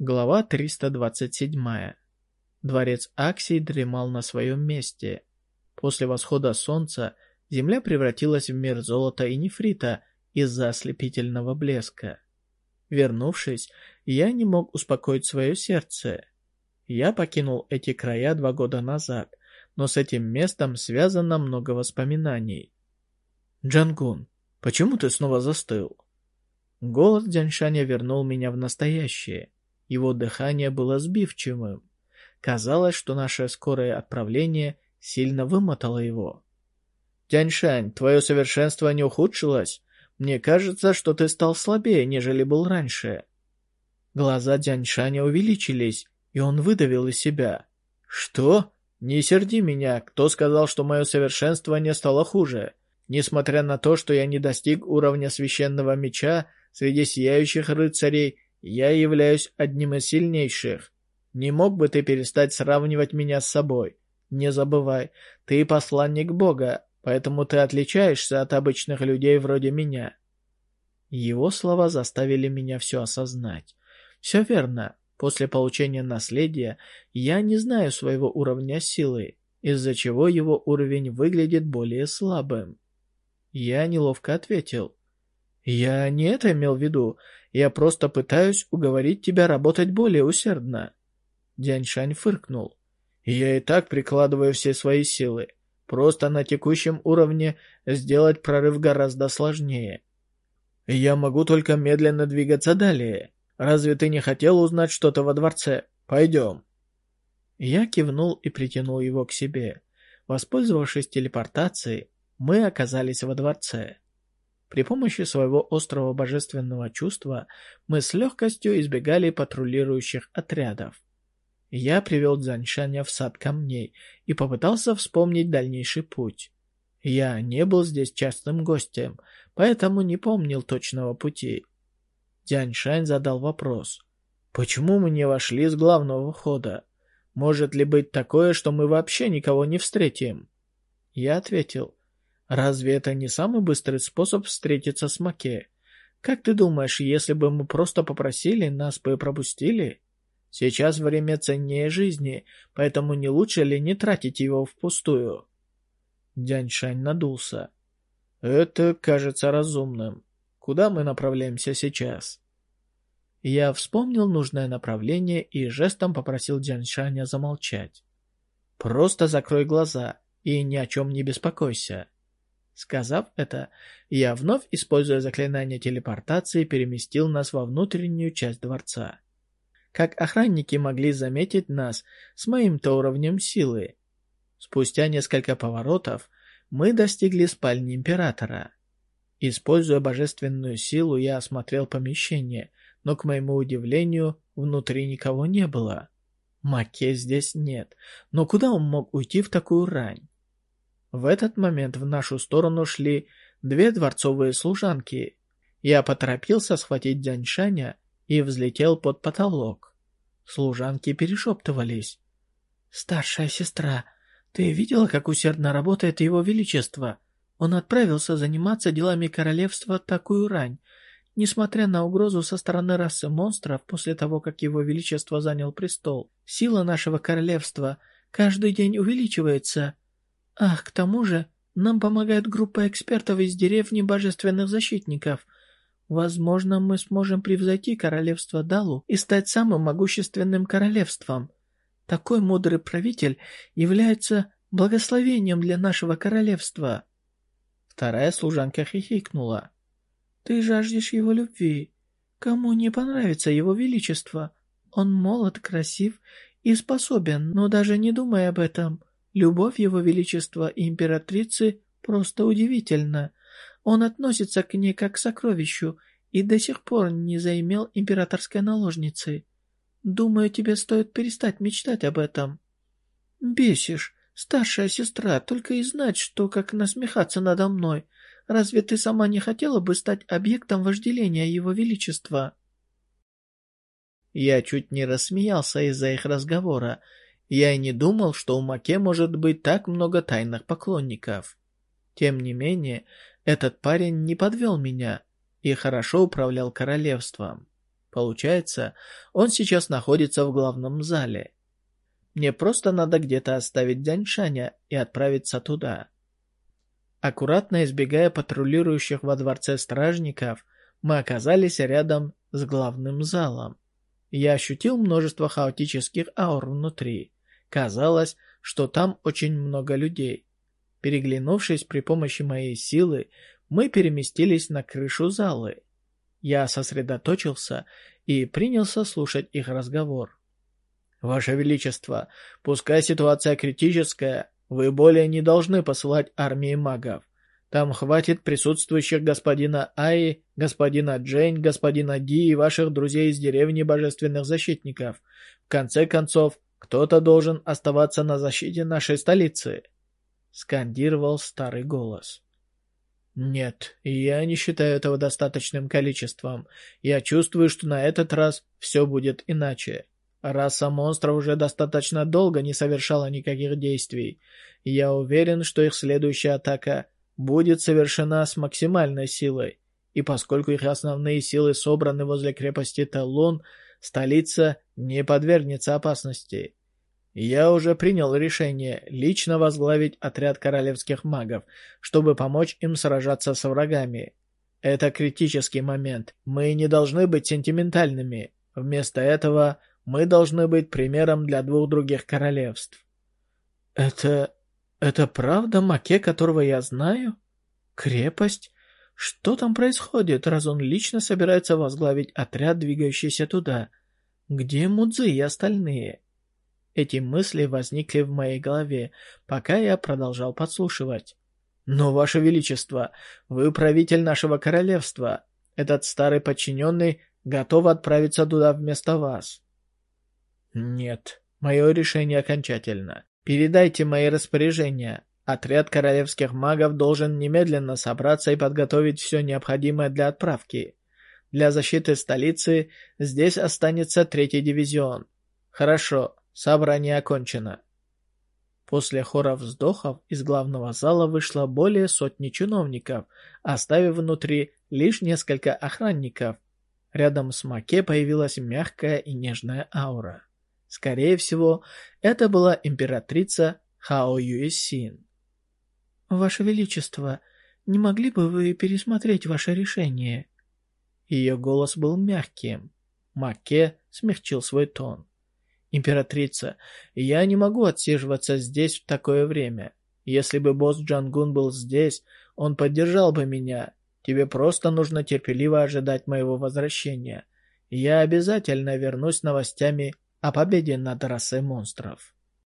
Глава 327. Дворец Аксий дремал на своем месте. После восхода солнца земля превратилась в мир золота и нефрита из-за ослепительного блеска. Вернувшись, я не мог успокоить свое сердце. Я покинул эти края два года назад, но с этим местом связано много воспоминаний. «Джангун, почему ты снова застыл?» Голос Дзяньшаня вернул меня в настоящее. Его дыхание было сбивчивым. Казалось, что наше скорое отправление сильно вымотало его. «Тяньшань, твое совершенство не ухудшилось? Мне кажется, что ты стал слабее, нежели был раньше». Глаза Тяньшаня увеличились, и он выдавил из себя. «Что? Не серди меня. Кто сказал, что мое совершенствование стало хуже? Несмотря на то, что я не достиг уровня священного меча среди сияющих рыцарей, я являюсь одним из сильнейших. Не мог бы ты перестать сравнивать меня с собой? Не забывай, ты посланник Бога, поэтому ты отличаешься от обычных людей вроде меня». Его слова заставили меня все осознать. Все верно. После получения наследия я не знаю своего уровня силы, из-за чего его уровень выглядит более слабым. Я неловко ответил. «Я не это имел в виду. Я просто пытаюсь уговорить тебя работать более усердно». Дяньшань фыркнул. «Я и так прикладываю все свои силы. Просто на текущем уровне сделать прорыв гораздо сложнее. Я могу только медленно двигаться далее. Разве ты не хотел узнать что-то во дворце? Пойдем». Я кивнул и притянул его к себе. Воспользовавшись телепортацией, мы оказались во дворце. При помощи своего острого божественного чувства мы с легкостью избегали патрулирующих отрядов. Я привел Дзаньшаня в сад камней и попытался вспомнить дальнейший путь. Я не был здесь частым гостем, поэтому не помнил точного пути. Дзяньшань задал вопрос. «Почему мы не вошли с главного входа? Может ли быть такое, что мы вообще никого не встретим?» Я ответил. Разве это не самый быстрый способ встретиться с Маке? Как ты думаешь, если бы мы просто попросили, нас бы пропустили? Сейчас время ценнее жизни, поэтому не лучше ли не тратить его впустую?» Дяньшань надулся. «Это кажется разумным. Куда мы направляемся сейчас?» Я вспомнил нужное направление и жестом попросил Дяньшаня замолчать. «Просто закрой глаза и ни о чем не беспокойся». Сказав это, я вновь, используя заклинание телепортации, переместил нас во внутреннюю часть дворца. Как охранники могли заметить нас с моим-то уровнем силы? Спустя несколько поворотов мы достигли спальни Императора. Используя божественную силу, я осмотрел помещение, но, к моему удивлению, внутри никого не было. Маке здесь нет, но куда он мог уйти в такую рань? В этот момент в нашу сторону шли две дворцовые служанки. Я поторопился схватить Дзяньшаня и взлетел под потолок. Служанки перешептывались. «Старшая сестра, ты видела, как усердно работает его величество? Он отправился заниматься делами королевства такую рань. Несмотря на угрозу со стороны расы монстров после того, как его величество занял престол, сила нашего королевства каждый день увеличивается. Ах, к тому же, нам помогает группа экспертов из деревни Божественных Защитников. Возможно, мы сможем превзойти королевство Далу и стать самым могущественным королевством. Такой мудрый правитель является благословением для нашего королевства. Вторая служанка хихикнула. Ты жаждешь его любви. Кому не понравится его величество? Он молод, красив и способен, но даже не думай об этом. Любовь Его Величества и императрицы просто удивительна. Он относится к ней как к сокровищу и до сих пор не заимел императорской наложницы. Думаю, тебе стоит перестать мечтать об этом. Бесишь, старшая сестра, только и знать, что как насмехаться надо мной. Разве ты сама не хотела бы стать объектом вожделения Его Величества?» Я чуть не рассмеялся из-за их разговора, я и не думал, что у Маке может быть так много тайных поклонников. Тем не менее, этот парень не подвел меня и хорошо управлял королевством. Получается, он сейчас находится в главном зале. Мне просто надо где-то оставить Дяньшаня и отправиться туда. Аккуратно избегая патрулирующих во дворце стражников, мы оказались рядом с главным залом. Я ощутил множество хаотических аур внутри. Казалось, что там очень много людей. Переглянувшись при помощи моей силы, мы переместились на крышу залы. Я сосредоточился и принялся слушать их разговор. «Ваше Величество, пускай ситуация критическая, вы более не должны посылать армии магов. Там хватит присутствующих господина Аи, господина Джейн, господина Ди и ваших друзей из деревни Божественных Защитников. В конце концов, кто-то должен оставаться на защите нашей столицы», — скандировал старый голос. «Нет, я не считаю этого достаточным количеством. Я чувствую, что на этот раз все будет иначе. Раса монстров уже достаточно долго не совершала никаких действий. Я уверен, что их следующая атака будет совершена с максимальной силой. И поскольку их основные силы собраны возле крепости Таллон, столица не подвергнется опасности. Я уже принял решение лично возглавить отряд королевских магов, чтобы помочь им сражаться с врагами. Это критический момент. Мы не должны быть сентиментальными. Вместо этого мы должны быть примером для двух других королевств. Это... это правда Маке, которого я знаю? Крепость? Что там происходит, раз он лично собирается возглавить отряд, двигающийся туда? Где Мудзи и остальные? Эти мысли возникли в моей голове, пока я продолжал подслушивать. «Но, Ваше Величество, вы правитель нашего королевства. Этот старый подчиненный готов отправиться туда вместо вас». «Нет, мое решение окончательно. Передайте мои распоряжения. Отряд королевских магов должен немедленно собраться и подготовить все необходимое для отправки. Для защиты столицы здесь останется третий дивизион. Хорошо, Собрание окончено. После хора вздохов из главного зала вышло более сотни чиновников, оставив внутри лишь несколько охранников. Рядом с Маке появилась мягкая и нежная аура. Скорее всего, это была императрица Хао Юэсин. «Ваше Величество, не могли бы вы пересмотреть ваше решение?» Ее голос был мягким. Маке смягчил свой тон. «Императрица, я не могу отсиживаться здесь в такое время. Если бы босс Джангун был здесь, он поддержал бы меня. Тебе просто нужно терпеливо ожидать моего возвращения. Я обязательно вернусь с новостями о победе над расой монстров».